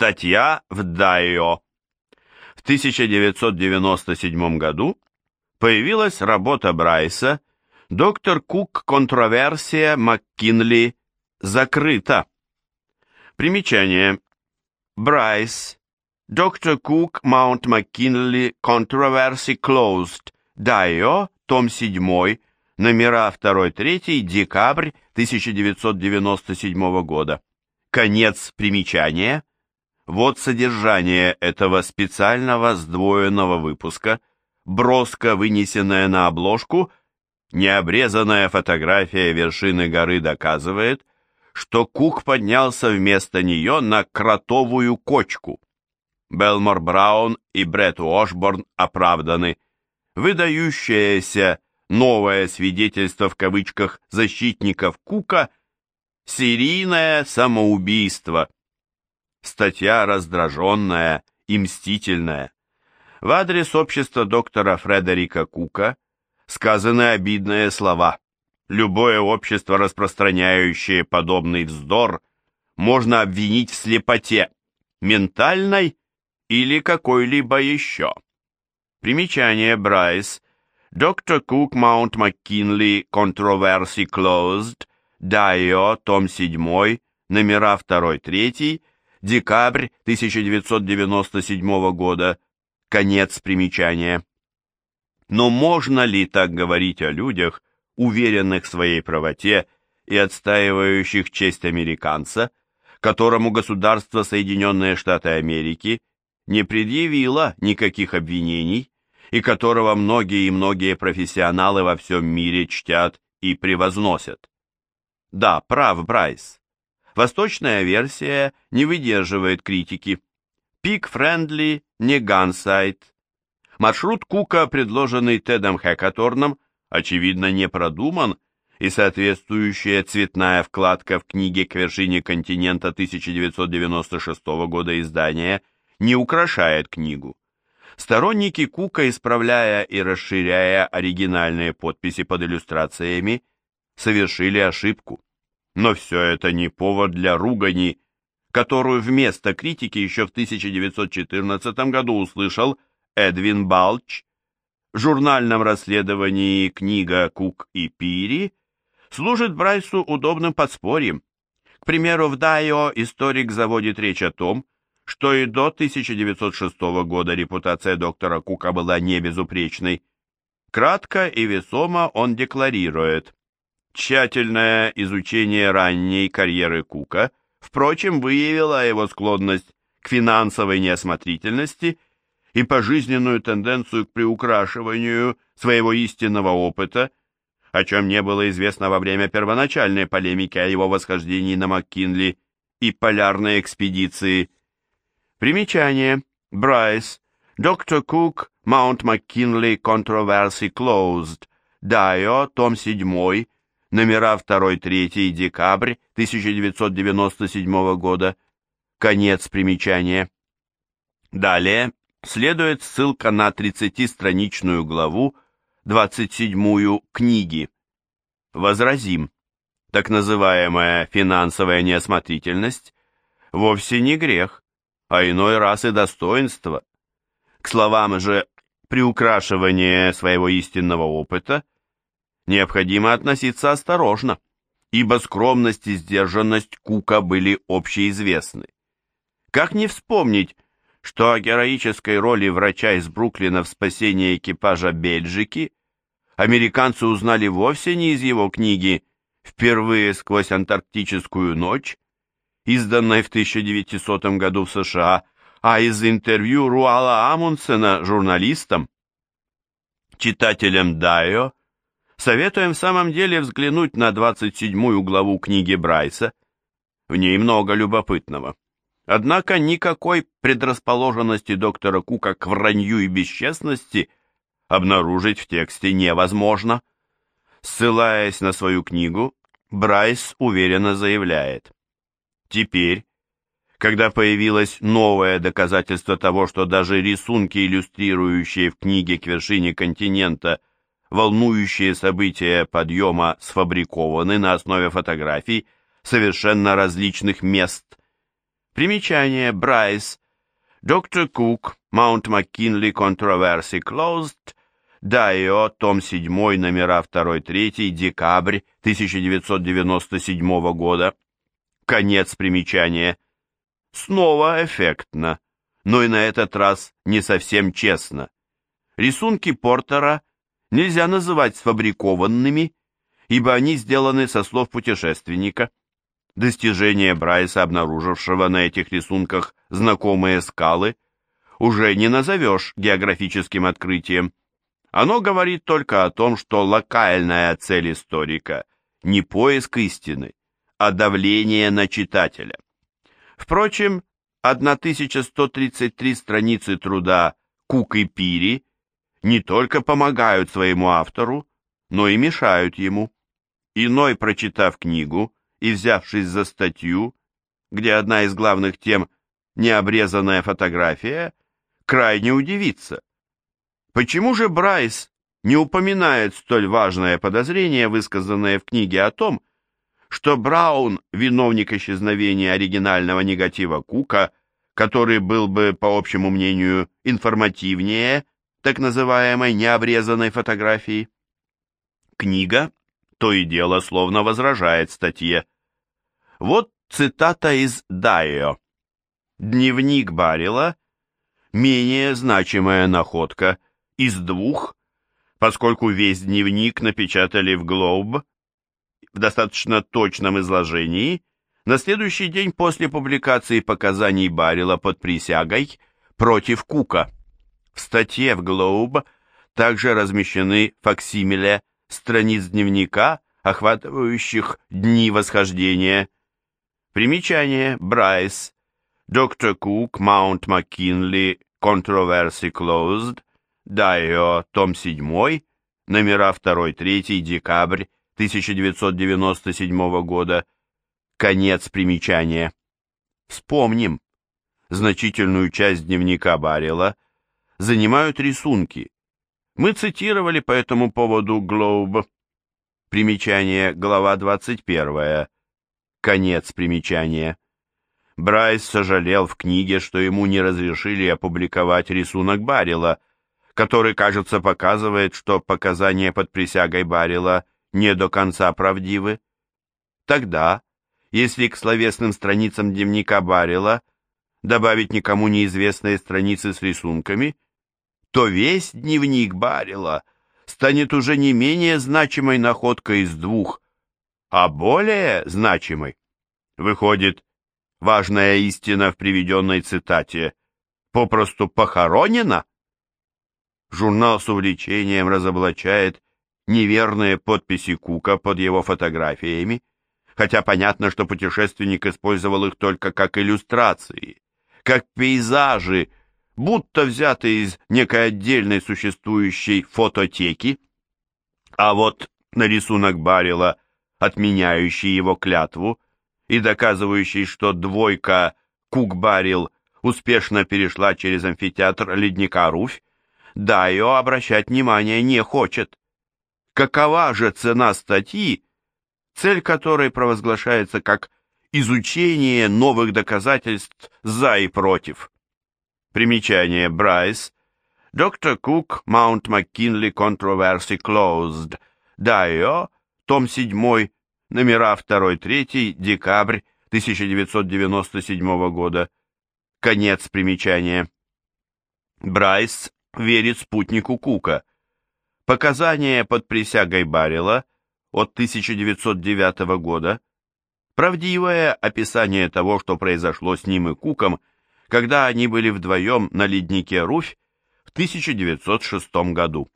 Статья в DIO. В 1997 году появилась работа Брайса «Доктор Кук. Контроверсия МакКинли. Закрыта». Примечание. Брайс. Doctor Cook. Mount McKinley. Controversy Closed. DIO. Том 7. Номера 2-3. Декабрь 1997 года. Конец примечания. Вот содержание этого специального сдвоенного выпуска, броско вынесенное на обложку, необрезанная фотография вершины горы доказывает, что Кук поднялся вместо нее на кротовую кочку. Белмор Браун и Бретт Уошборн оправданы. Выдающееся новое свидетельство в кавычках защитников Кука – Серийное самоубийство. Статья раздраженная и мстительная. В адрес общества доктора Фредерика Кука сказаны обидные слова. Любое общество, распространяющее подобный вздор, можно обвинить в слепоте, ментальной или какой-либо еще. Примечание Брайс. Доктор Кук Маунт МакКинли Controversy Closed Дайо, том 7, номера 2-3, декабрь 1997 года, конец примечания. Но можно ли так говорить о людях, уверенных в своей правоте и отстаивающих честь американца, которому государство Соединенные Штаты Америки не предъявило никаких обвинений и которого многие и многие профессионалы во всем мире чтят и превозносят? Да, прав Брайс. Восточная версия не выдерживает критики. Пик Френдли, не Гансайт. Маршрут Кука, предложенный Тедом Хэкаторном, очевидно не продуман, и соответствующая цветная вкладка в книге «К вершине континента» 1996 года издания не украшает книгу. Сторонники Кука, исправляя и расширяя оригинальные подписи под иллюстрациями, совершили ошибку. Но все это не повод для ругани, которую вместо критики еще в 1914 году услышал Эдвин Балч. В журнальном расследовании книга «Кук и Пири» служит Брайсу удобным подспорьем. К примеру, в Дайо историк заводит речь о том, что и до 1906 года репутация доктора Кука была не безупречной. Кратко и весомо он декларирует. Тщательное изучение ранней карьеры Кука, впрочем, выявило его склонность к финансовой неосмотрительности и пожизненную тенденцию к приукрашиванию своего истинного опыта, о чем не было известно во время первоначальной полемики о его восхождении на МакКинли и полярной экспедиции. Примечание. Брайс. Доктор Кук. Маунт МакКинли. Controversy Closed. Дайо. Том 7 номера 2-3 декабрь 1997 года, конец примечания. Далее следует ссылка на 30-страничную главу, 27 книги. Возразим, так называемая финансовая неосмотрительность вовсе не грех, а иной раз и достоинство. К словам же приукрашивание своего истинного опыта необходимо относиться осторожно, ибо скромность и сдержанность Кука были общеизвестны. Как не вспомнить, что о героической роли врача из Бруклина в спасении экипажа Бельжики американцы узнали вовсе не из его книги «Впервые сквозь антарктическую ночь», изданной в 1900 году в США, а из интервью Руала Амундсена журналистам. Читателям Дайо советуем в самом деле взглянуть на 27-ю главу книги Брайса. В ней много любопытного. Однако никакой предрасположенности доктора Кука к вранью и бесчестности обнаружить в тексте невозможно. Ссылаясь на свою книгу, Брайс уверенно заявляет. Теперь, когда появилось новое доказательство того, что даже рисунки, иллюстрирующие в книге «К вершине континента» волнующие события подъема сфабрикованы на основе фотографий совершенно различных мест. Примечание Брайс. Доктор Кук, Маунт МакКинли, Controversy Closed, Дайо, том 7, номера 2-3, декабрь 1997 года. Конец примечания. Снова эффектно, но и на этот раз не совсем честно. Рисунки Портера нельзя называть сфабрикованными, ибо они сделаны со слов путешественника. Достижение Брайса, обнаружившего на этих рисунках знакомые скалы, уже не назовешь географическим открытием. Оно говорит только о том, что локальная цель историка не поиск истины, а давление на читателя. Впрочем, 1133 страницы труда Кук и Пири не только помогают своему автору, но и мешают ему. Иной, прочитав книгу, и, взявшись за статью, где одна из главных тем – необрезанная фотография, крайне удивится. Почему же Брайс не упоминает столь важное подозрение, высказанное в книге о том, что Браун – виновник исчезновения оригинального негатива Кука, который был бы, по общему мнению, информативнее так называемой необрезанной фотографии? Книга то и дело словно возражает статье. Вот цитата из Дайо. Дневник Барила – менее значимая находка из двух, поскольку весь дневник напечатали в Глоб в достаточно точном изложении на следующий день после публикации показаний Барила под присягой против Кука. В статье в Глоб также размещены факсимиле страниц дневника, охватывающих дни восхождения. Примечание. Брайс, Доктор Кук, Маунт МакКинли, Controversy Closed, Дайо, том 7, номера 2-3, декабрь 1997 года, конец примечания. Вспомним, значительную часть дневника Баррела занимают рисунки, мы цитировали по этому поводу Globe. Примечание, глава 21. Конец примечания. Брайс сожалел в книге, что ему не разрешили опубликовать рисунок Баррила, который, кажется, показывает, что показания под присягой Баррила не до конца правдивы. Тогда, если к словесным страницам дневника Баррила добавить никому неизвестные страницы с рисунками – то весь дневник Барила станет уже не менее значимой находкой из двух, а более значимой. Выходит, важная истина в приведенной цитате попросту похоронена? Журнал с увлечением разоблачает неверные подписи Кука под его фотографиями, хотя понятно, что путешественник использовал их только как иллюстрации, как пейзажи, будто взяты из некой отдельной существующей фототеки, а вот на рисунок Баррила, отменяющий его клятву и доказывающий, что двойка Кук-Баррил успешно перешла через амфитеатр ледника Руфь, DIO обращать внимание не хочет. Какова же цена статьи, цель которой провозглашается как изучение новых доказательств за и против? Примечание Брайс. Doctor Cook, Mount McKinley, Controversy Closed. DIO, том 7, номера 2-3, декабрь 1997 года. Конец примечания. Брайс верит спутнику Кука. Показания под присягой Баррела от 1909 года. Правдивое описание того, что произошло с ним и Куком – когда они были вдвоем на леднике Руфь в 1906 году.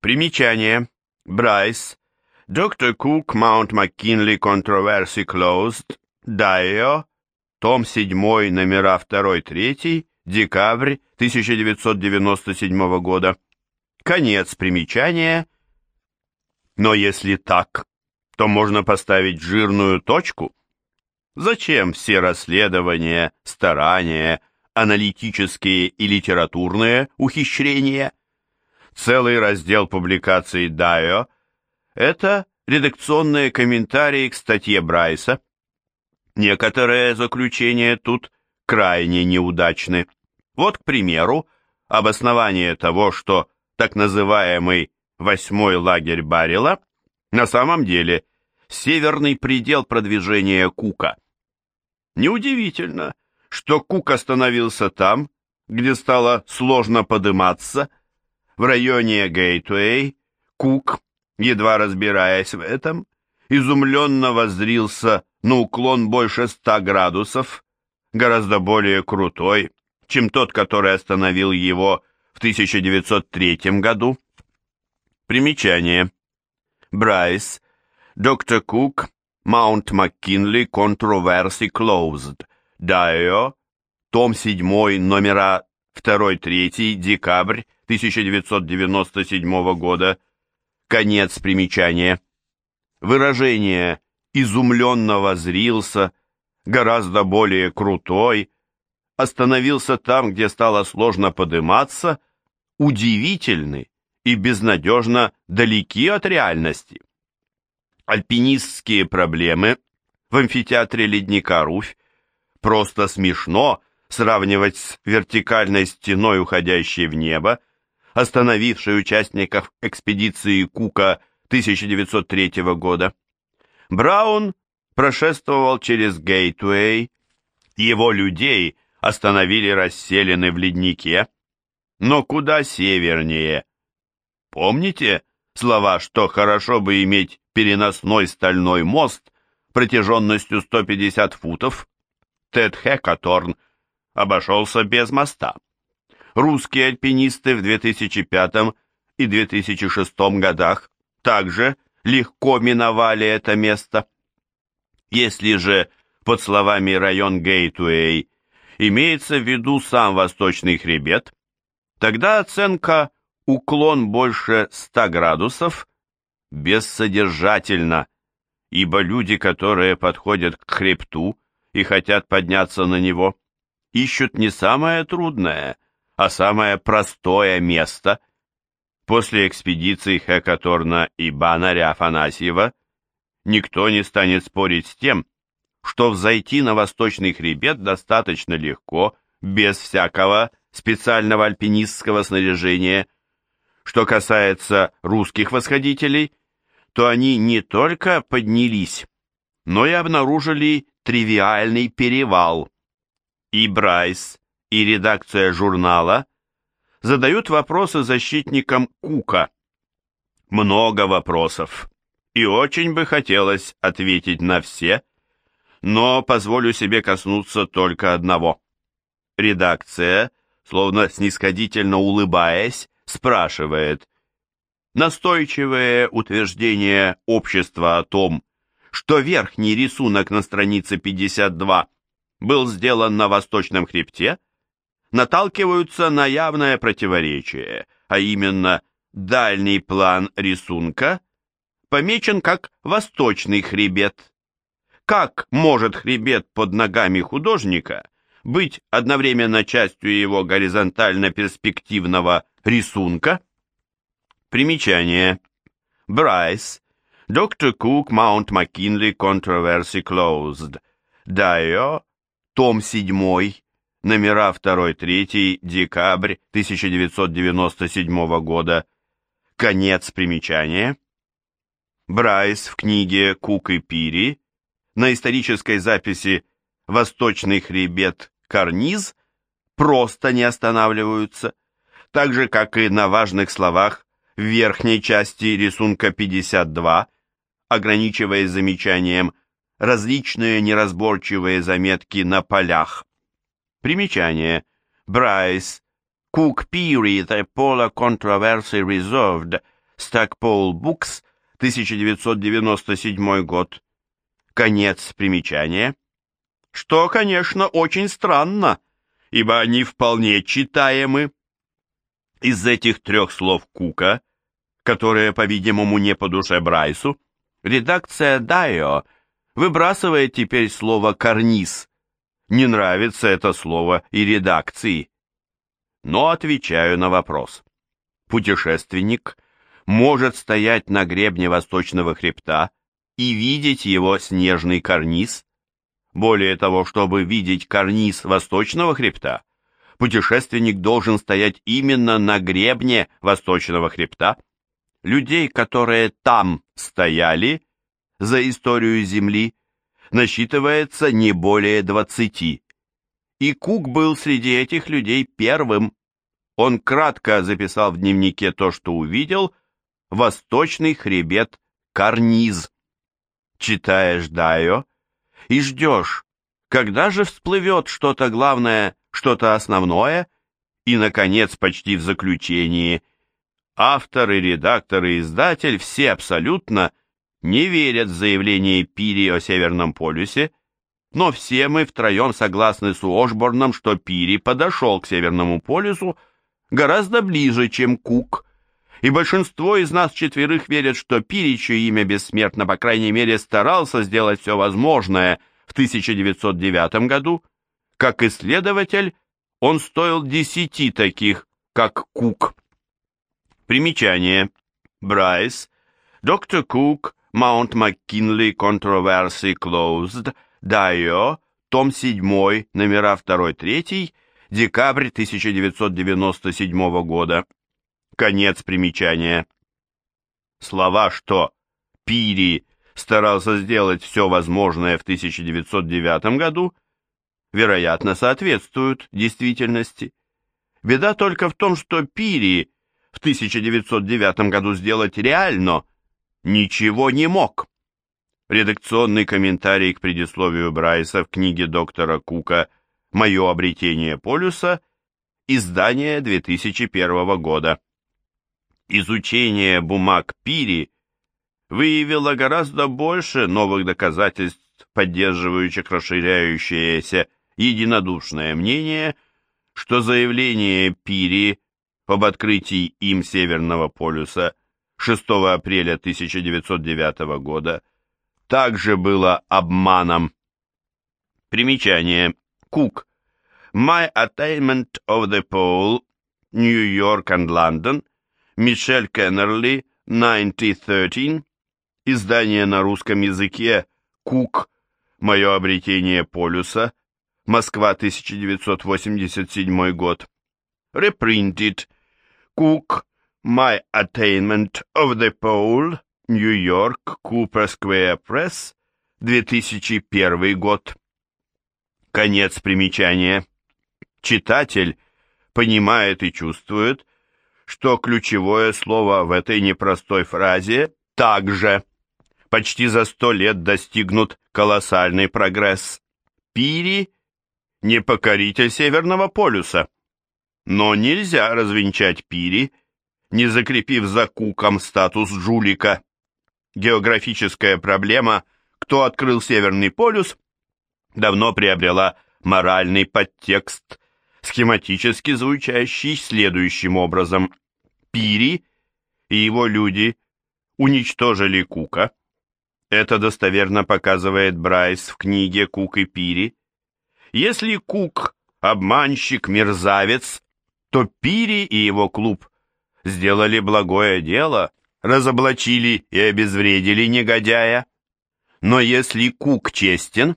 Примечание. Брайс. Doctor Cook, Mount McKinley, Controversy Closed. Дайо. Том 7, номера 2-3, декабрь 1997 года. Конец примечания. Но если так, то можно поставить жирную точку – Зачем все расследования, старания, аналитические и литературные ухищрения? Целый раздел публикаций Дайо – это редакционные комментарии к статье Брайса. Некоторые заключения тут крайне неудачны. Вот, к примеру, обоснование того, что так называемый восьмой лагерь Баррела на самом деле северный предел продвижения Кука. Неудивительно, что Кук остановился там, где стало сложно подыматься, в районе Гейтуэй, Кук, едва разбираясь в этом, изумленно воззрился на уклон больше ста градусов, гораздо более крутой, чем тот, который остановил его в 1903 году. Примечание. Брайс. Доктор Кук. Маунт МакКинли. Controversy Closed. Дайо. Том 7, номера 2-3, декабрь 1997 года. Конец примечания. Выражение «изумленно зрился гораздо более крутой, остановился там, где стало сложно подниматься, удивительный и безнадежно далеки от реальности. Альпинистские проблемы в амфитеатре ледника Руфь просто смешно сравнивать с вертикальной стеной, уходящей в небо, остановившей участников экспедиции Кука 1903 года. Браун прошествовал через Гейтуэй, его людей остановили расселены в леднике, но куда севернее. Помните слова, что хорошо бы иметь переносной стальной мост протяженностью 150 футов? Тед Хекаторн обошелся без моста. Русские альпинисты в 2005 и 2006 годах также легко миновали это место. Если же под словами район Гейтуэй имеется в виду сам восточный хребет, тогда оценка уклон больше 100 градусов бессодержательна, ибо люди, которые подходят к хребту и хотят подняться на него, ищут не самое трудное, а самое простое место. После экспедиции Хекаторна и Банаря Афанасьева никто не станет спорить с тем, что взойти на восточный хребет достаточно легко, без всякого специального альпинистского снаряжения. Что касается русских восходителей, то они не только поднялись, но и обнаружили тривиальный перевал. И Брайс, и редакция журнала задают вопросы защитникам Кука. Много вопросов, и очень бы хотелось ответить на все, но позволю себе коснуться только одного. Редакция, словно снисходительно улыбаясь, спрашивает, настойчивое утверждение общества о том, что верхний рисунок на странице 52 был сделан на восточном хребте, наталкиваются на явное противоречие, а именно дальний план рисунка помечен как восточный хребет, как может хребет под ногами художника быть одновременно частью его горизонтально-перспективного рисунка? Примечание. Брайс. Доктор Кук, Маунт Маккинли, Controversy Closed. Дайо. Том 7. Номера 2-3. Декабрь 1997 года. Конец примечания. Брайс в книге «Кук и Пири» на исторической записи «Восточный хребет карниз» просто не останавливается, так же, как и на важных словах в верхней части рисунка 52, ограничиваясь замечанием различные неразборчивые заметки на полях. Примечание. Брайс. Cook and Peary, The Polar Controversy Resolved. Stackpole Books, 1997 год. Конец примечания. Что, конечно, очень странно, ибо они вполне читаемы. Из этих трех слов Кука, которые, по-видимому, не по душе Брайсу, редакция Дайо выбрасывает теперь слово «карниз». Не нравится это слово и редакции. Но отвечаю на вопрос. Путешественник может стоять на гребне восточного хребта и видеть его снежный карниз, Более того, чтобы видеть карниз восточного хребта, путешественник должен стоять именно на гребне восточного хребта. Людей, которые там стояли за историю Земли, насчитывается не более двадцати. И Кук был среди этих людей первым. Он кратко записал в дневнике то, что увидел, восточный хребет карниз. Читаешь Дайо и ждешь, когда же всплывет что-то главное, что-то основное, и, наконец, почти в заключении, автор и редактор и издатель все абсолютно не верят в заявление Пири о Северном полюсе, но все мы втроем согласны с Уошборном, что Пири подошел к Северному полюсу гораздо ближе, чем Кук, и большинство из нас четверых верят, что Пири, чье имя бессмертно, по крайней мере, старался сделать все возможное в 1909 году. Как исследователь, он стоил десяти таких, как Кук. Примечание. Брайс. Доктор Кук. Маунт МакКинли. Controversy Closed. Дайо. Том 7. Номера 2-3. Декабрь 1997 года. Конец примечания. Слова, что Пири старался сделать все возможное в 1909 году, вероятно, соответствуют действительности. Беда только в том, что Пири в 1909 году сделать реально ничего не мог. Редакционный комментарий к предисловию Брайса в книге доктора Кука «Мое обретение полюса», издание 2001 года изучение бумаг Пири выявило гораздо больше новых доказательств, поддерживающих расширяющееся единодушное мнение, что заявление Пири об открытии им Северного полюса 6 апреля 1909 года также было обманом. Примечание. Кук. My Attainment of the Pole, New York and London – Мишель Кеннерли, 1913, издание на русском языке «Кук. Мое обретение полюса», Москва, 1987 год. Reprinted. Cook. My Attainment of the Pole. York. Cooper Square Press. 2001 год. Конец примечания. Читатель понимает и чувствует, что ключевое слово в этой непростой фразе «также». Почти за сто лет достигнут колоссальный прогресс. Пири – не покоритель Северного полюса. Но нельзя развенчать Пири, не закрепив за Куком статус жулика. Географическая проблема «Кто открыл Северный полюс?» давно приобрела моральный подтекст – схематически звучащий следующим образом. Пири и его люди уничтожили Кука. Это достоверно показывает Брайс в книге «Кук и Пири». Если Кук – обманщик, мерзавец, то Пири и его клуб сделали благое дело, разоблачили и обезвредили негодяя. Но если Кук честен,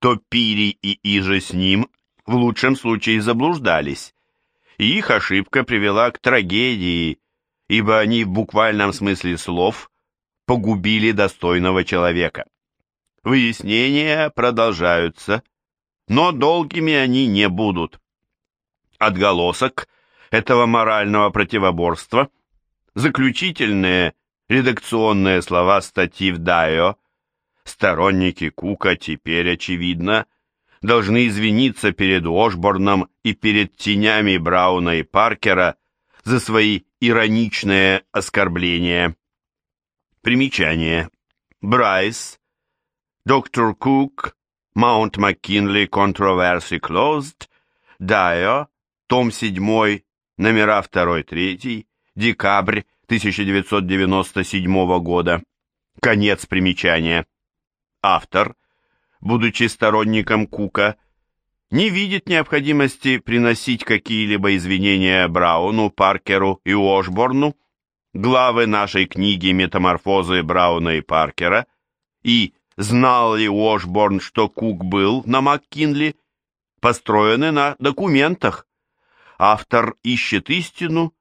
то Пири и иже с ним в лучшем случае заблуждались, и их ошибка привела к трагедии, ибо они в буквальном смысле слов погубили достойного человека. Выяснения продолжаются, но долгими они не будут. Отголосок этого морального противоборства, заключительные редакционные слова статьи в Дайо, сторонники Кука теперь, очевидно, должны извиниться перед Ошборном и перед тенями Брауна и Паркера за свои ироничные оскорбления. Примечание. Брайс, Доктор Кук, Маунт МакКинли, Controversy Closed, Дайо, том 7, номера 2-3, декабрь 1997 года. Конец примечания. Автор – будучи сторонником Кука, не видит необходимости приносить какие-либо извинения Брауну, Паркеру и Уошборну, главы нашей книги «Метаморфозы Брауна и Паркера» и знал ли Уошборн, что Кук был на МакКинли, построены на документах. Автор ищет истину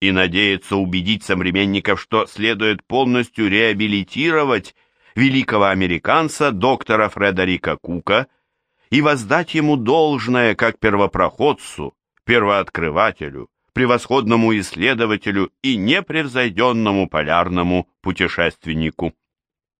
и надеется убедить современников, что следует полностью реабилитировать великого американца доктора Фредерика Кука и воздать ему должное как первопроходцу, первооткрывателю, превосходному исследователю и непревзойденному полярному путешественнику.